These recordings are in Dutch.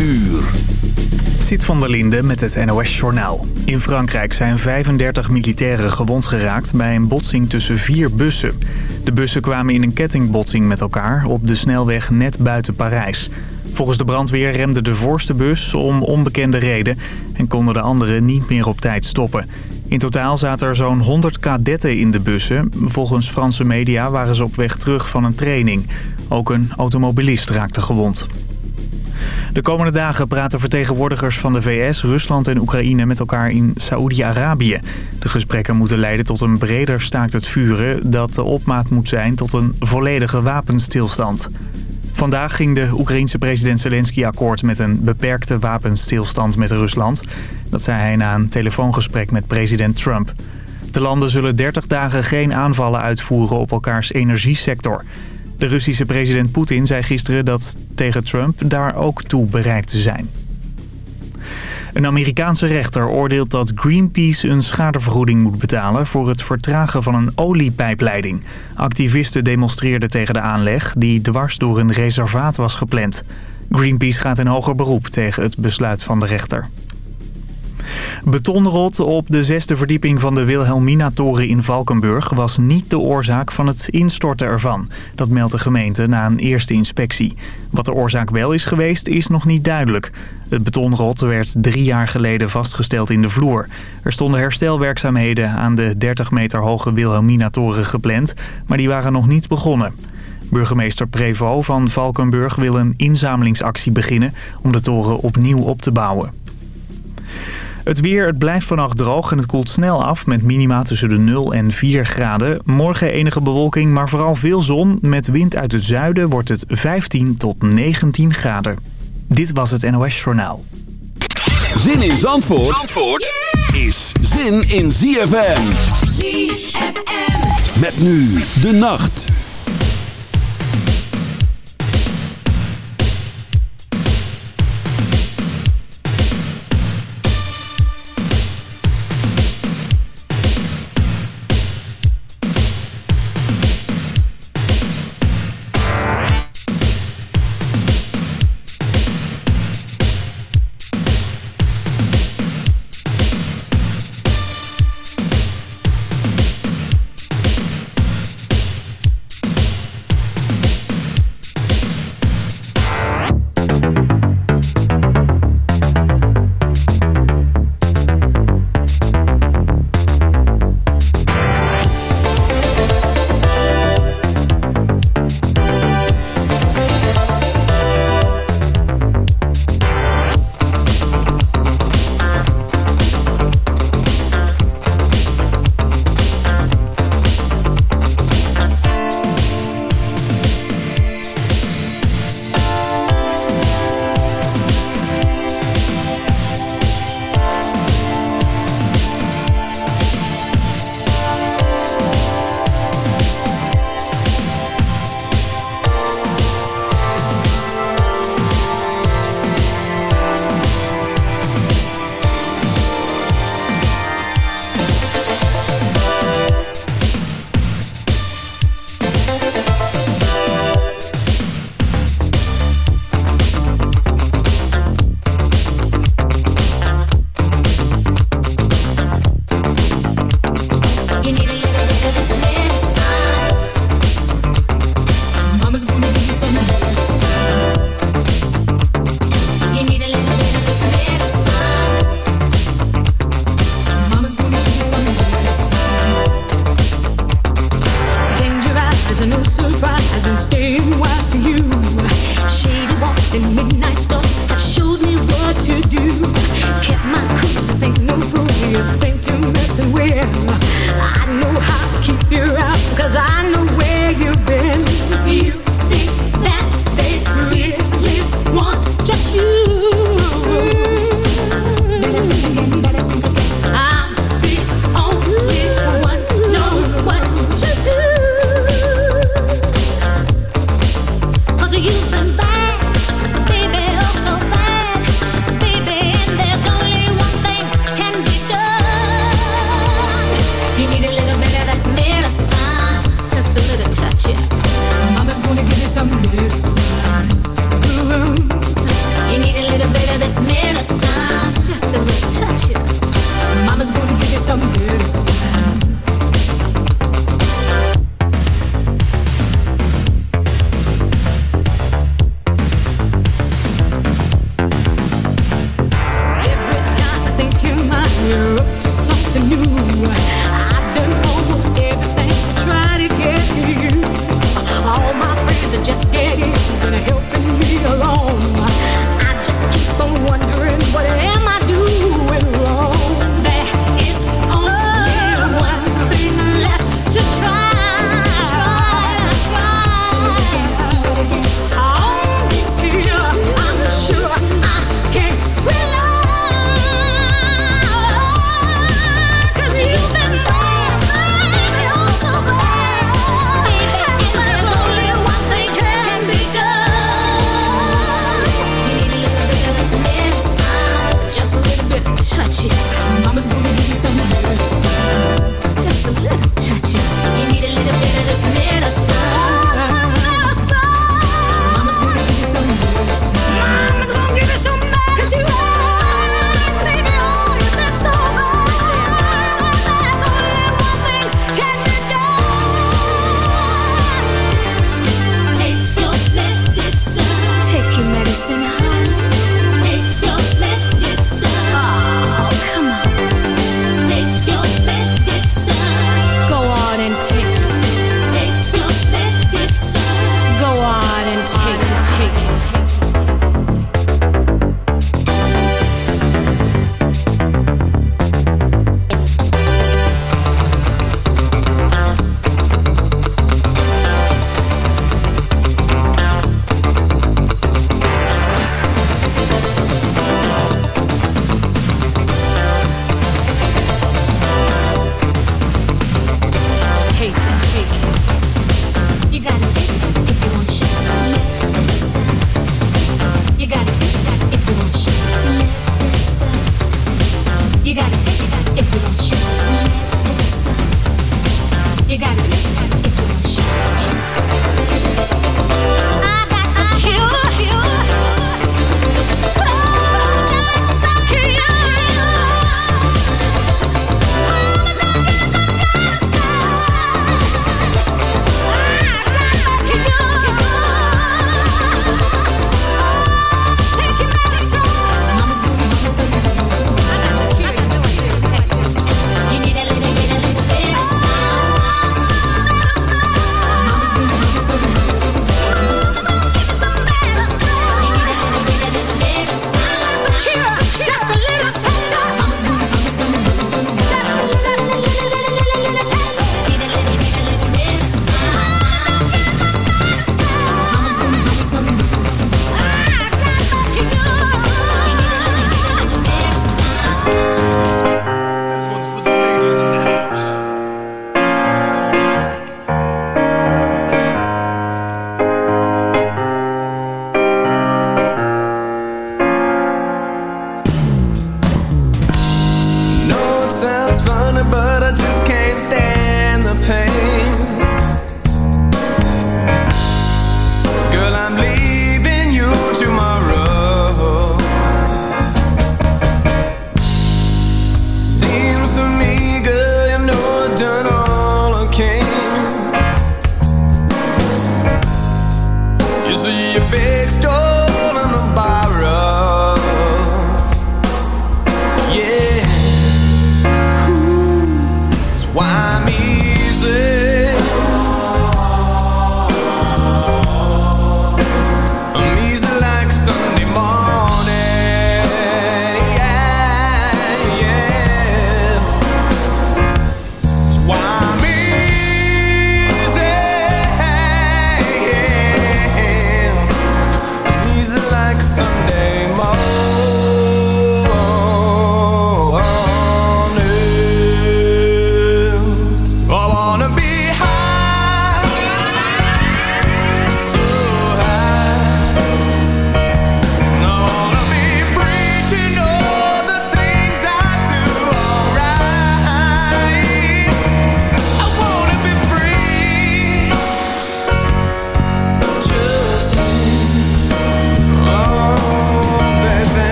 uur. Zit van der Linde met het NOS-journaal. In Frankrijk zijn 35 militairen gewond geraakt bij een botsing tussen vier bussen. De bussen kwamen in een kettingbotsing met elkaar op de snelweg net buiten Parijs. Volgens de brandweer remde de voorste bus om onbekende reden... en konden de anderen niet meer op tijd stoppen. In totaal zaten er zo'n 100 kadetten in de bussen. Volgens Franse media waren ze op weg terug van een training. Ook een automobilist raakte gewond. De komende dagen praten vertegenwoordigers van de VS, Rusland en Oekraïne met elkaar in Saoedi-Arabië. De gesprekken moeten leiden tot een breder staakt het vuren dat de opmaat moet zijn tot een volledige wapenstilstand. Vandaag ging de Oekraïense president Zelensky akkoord met een beperkte wapenstilstand met Rusland. Dat zei hij na een telefoongesprek met president Trump. De landen zullen 30 dagen geen aanvallen uitvoeren op elkaars energiesector. De Russische president Poetin zei gisteren dat tegen Trump daar ook toe bereid te zijn. Een Amerikaanse rechter oordeelt dat Greenpeace een schadevergoeding moet betalen... voor het vertragen van een oliepijpleiding. Activisten demonstreerden tegen de aanleg die dwars door een reservaat was gepland. Greenpeace gaat in hoger beroep tegen het besluit van de rechter. Betonrot op de zesde verdieping van de Wilhelmina-toren in Valkenburg was niet de oorzaak van het instorten ervan. Dat meldt de gemeente na een eerste inspectie. Wat de oorzaak wel is geweest is nog niet duidelijk. Het betonrot werd drie jaar geleden vastgesteld in de vloer. Er stonden herstelwerkzaamheden aan de 30 meter hoge Wilhelmina-toren gepland, maar die waren nog niet begonnen. Burgemeester Prevo van Valkenburg wil een inzamelingsactie beginnen om de toren opnieuw op te bouwen. Het weer, het blijft vannacht droog en het koelt snel af met minima tussen de 0 en 4 graden. Morgen enige bewolking, maar vooral veel zon. Met wind uit het zuiden wordt het 15 tot 19 graden. Dit was het NOS Journaal. Zin in Zandvoort, Zandvoort is zin in ZFM. ZFM. Met nu de nacht.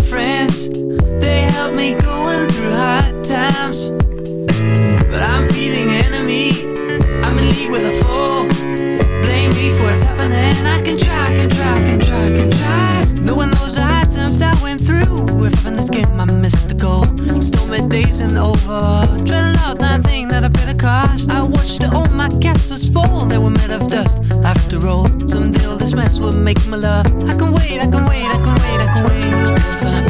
my friends. They help me going through hard times. But I'm feeling enemy. I'm in league with a fool. Blame me for what's happening. I can try, can try, can try, can try. Knows the hard times I went through. If in this game I missed the goal. Stormy days and over. Dreading out nothing that I a cost. I watched all my castles fall. They were made of dust. After all, this mess will make my love. I can wait, I can wait, I can wait, I can wait.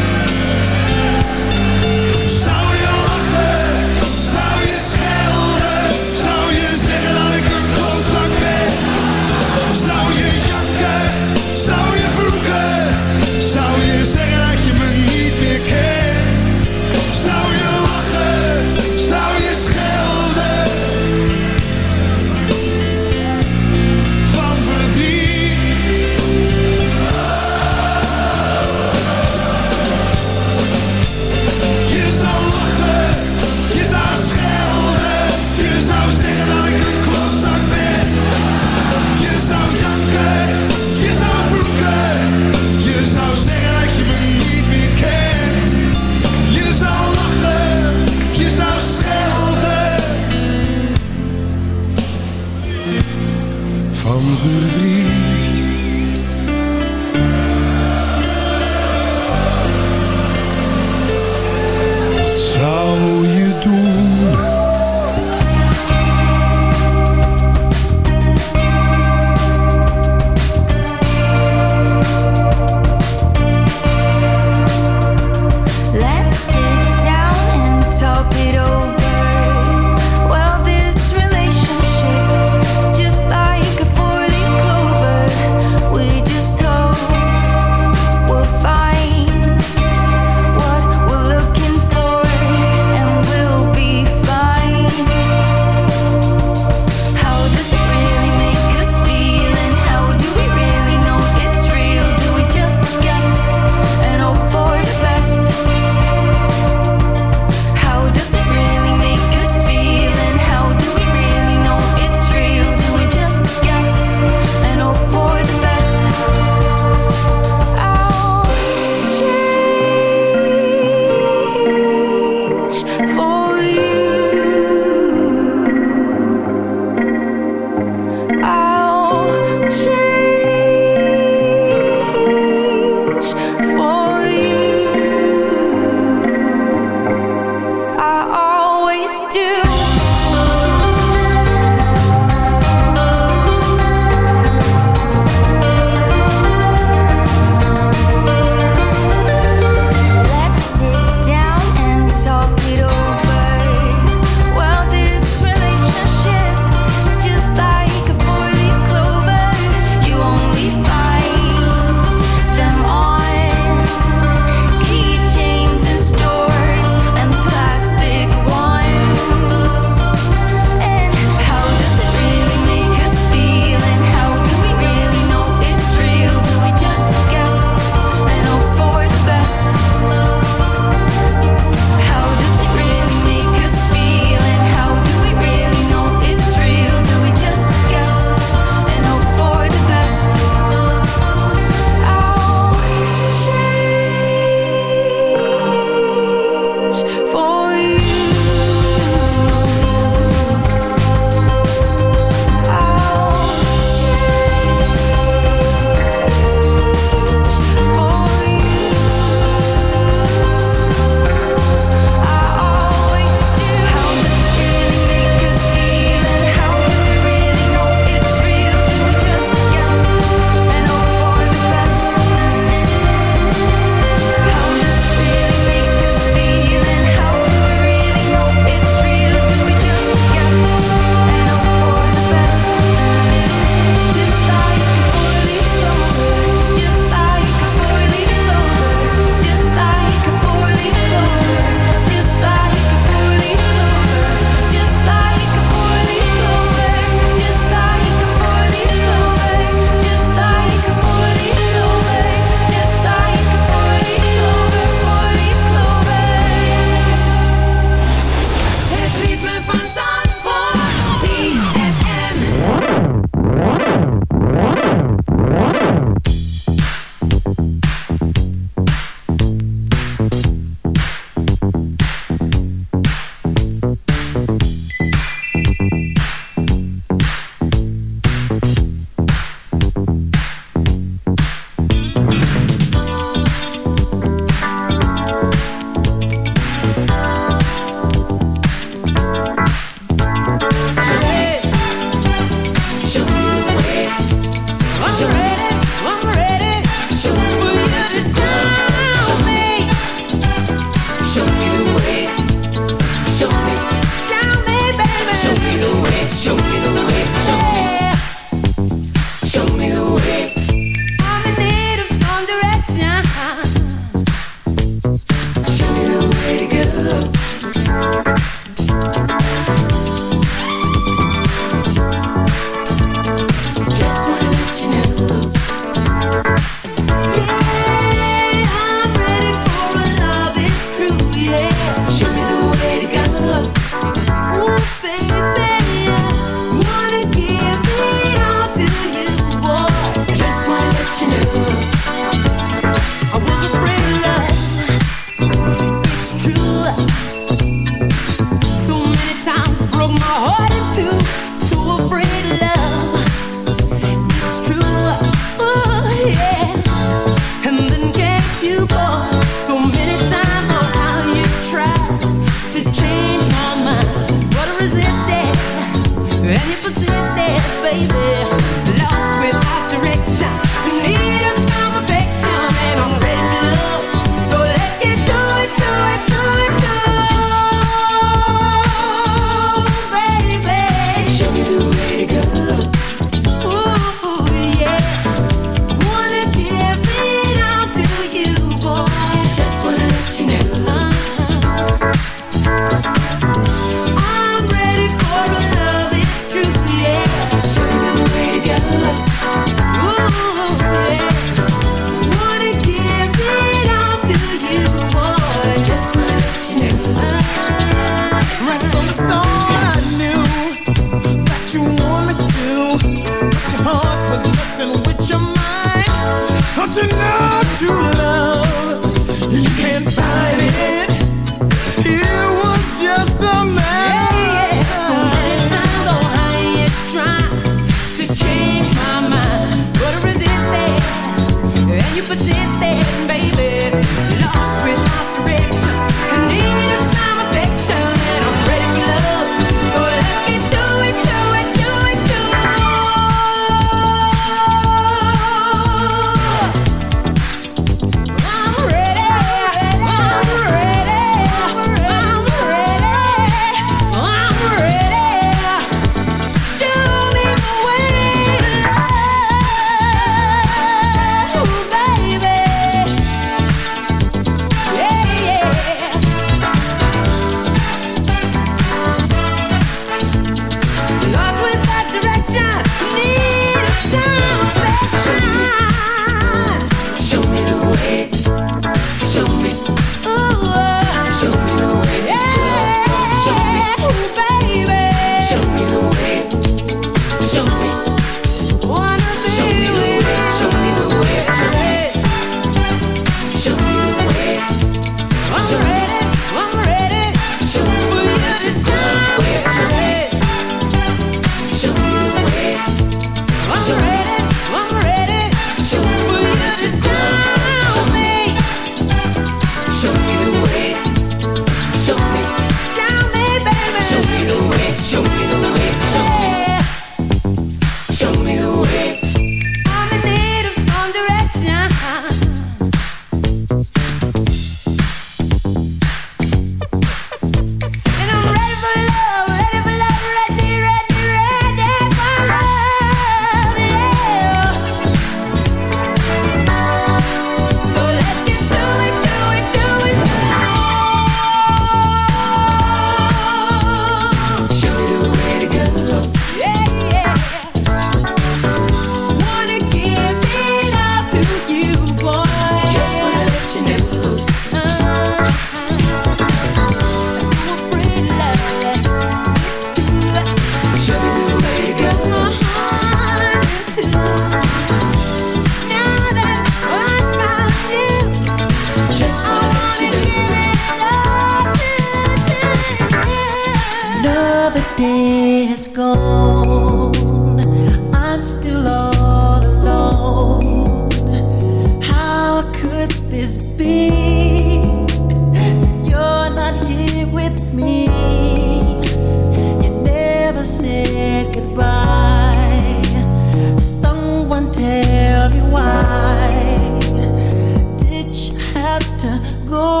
to go.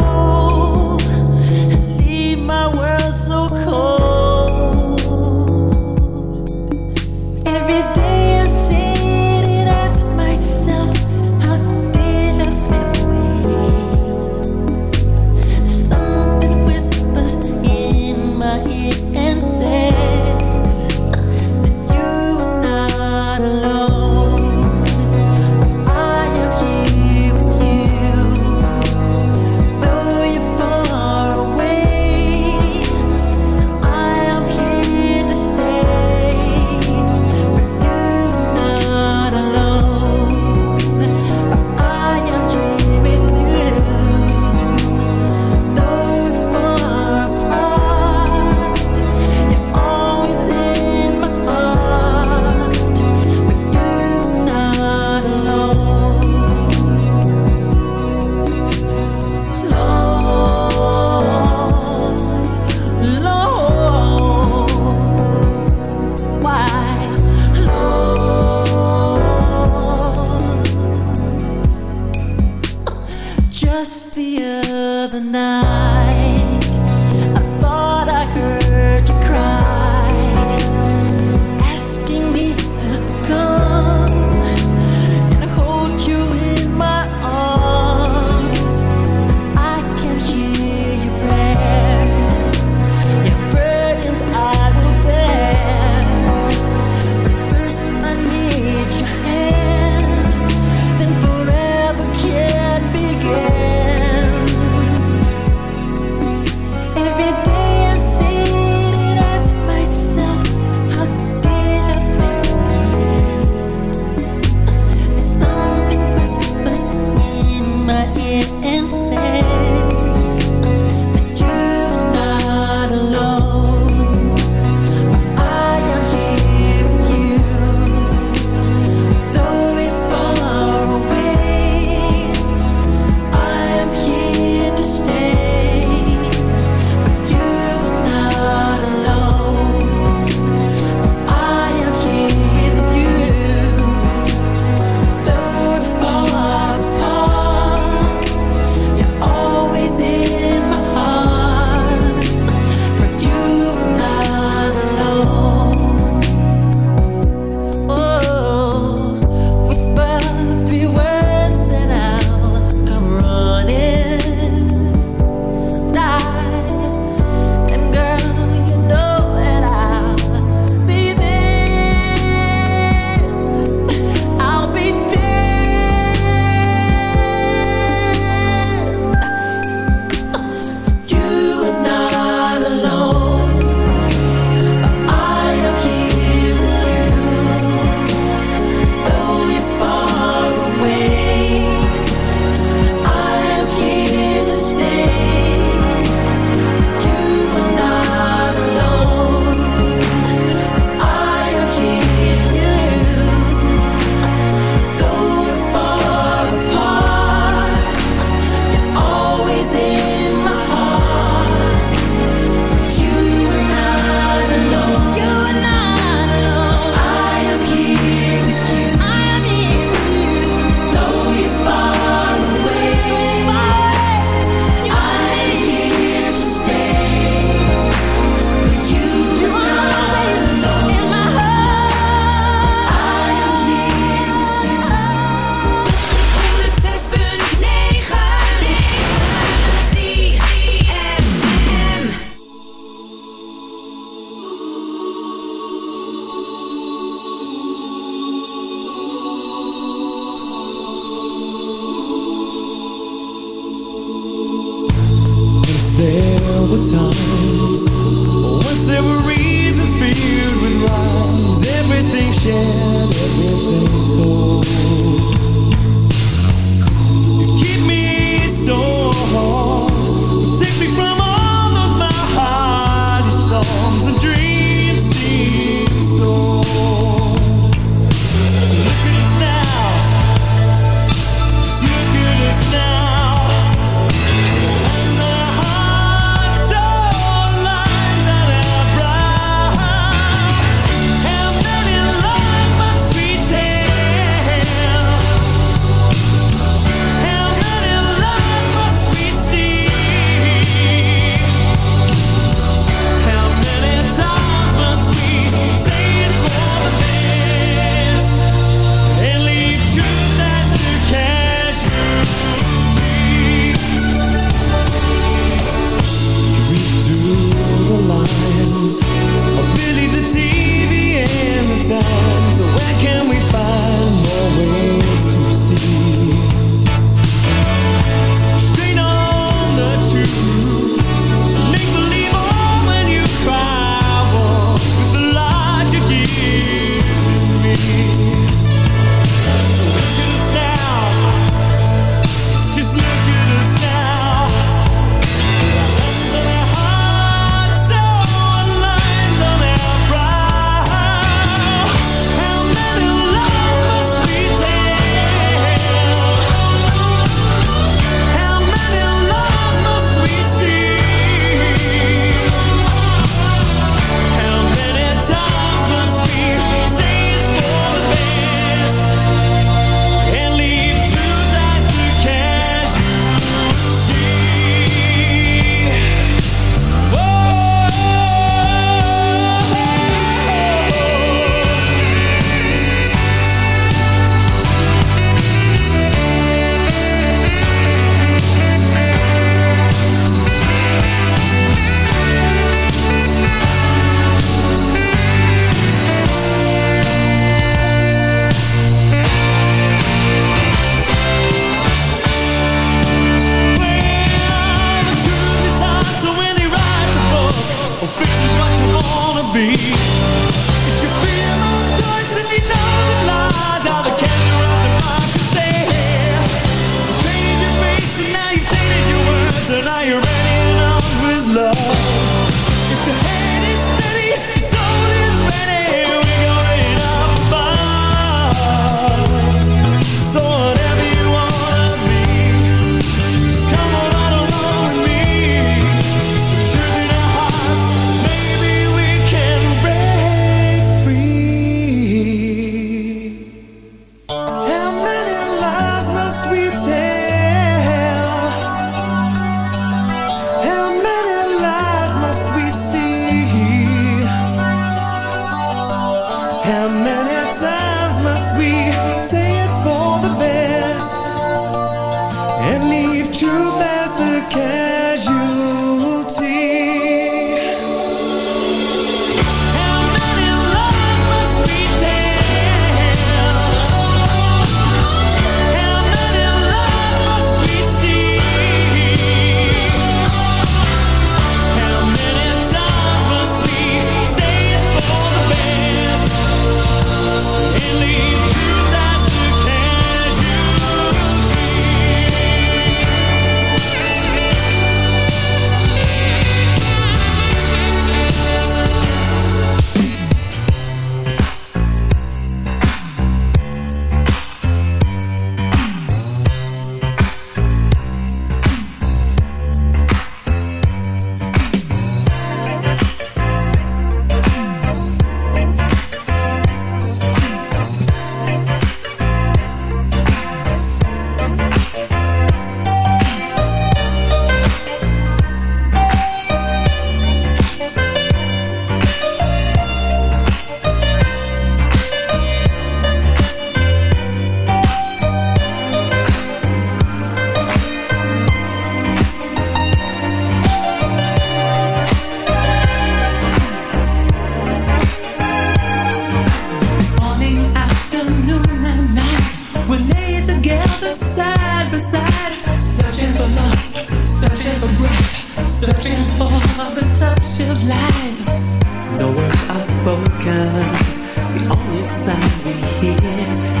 the only sound we hear.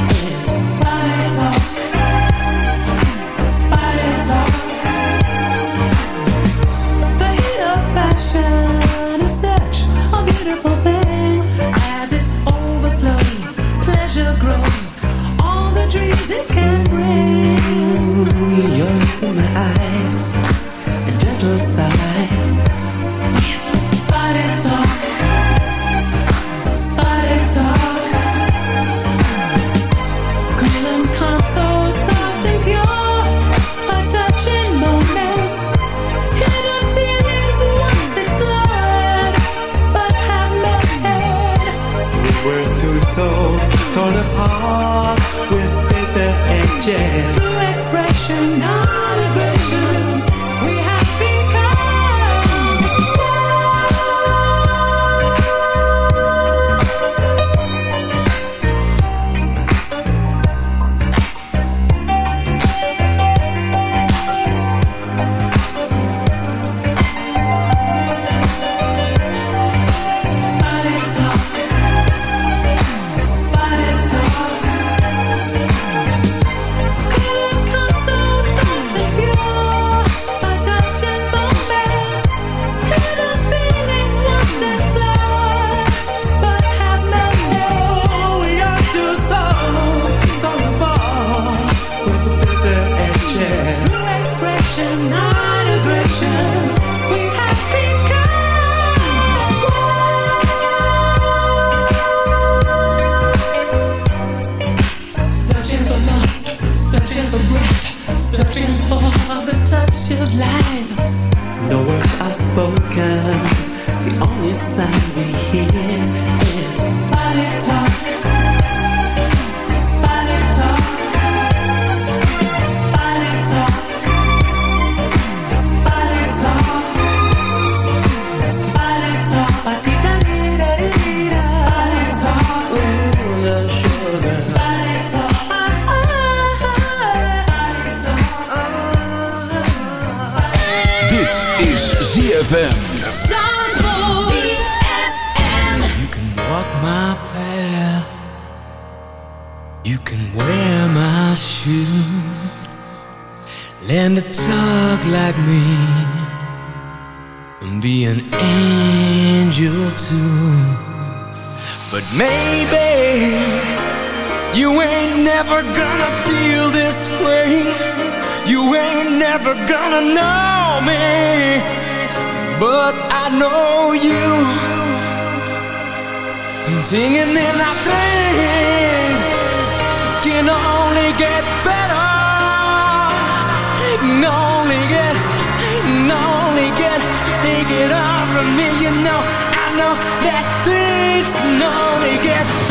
spoken, the only sound we hear never gonna know me But I know you. Singing in our things Can only get better. Can only get Can only get Take it all from me. You know, I know that things Can only get better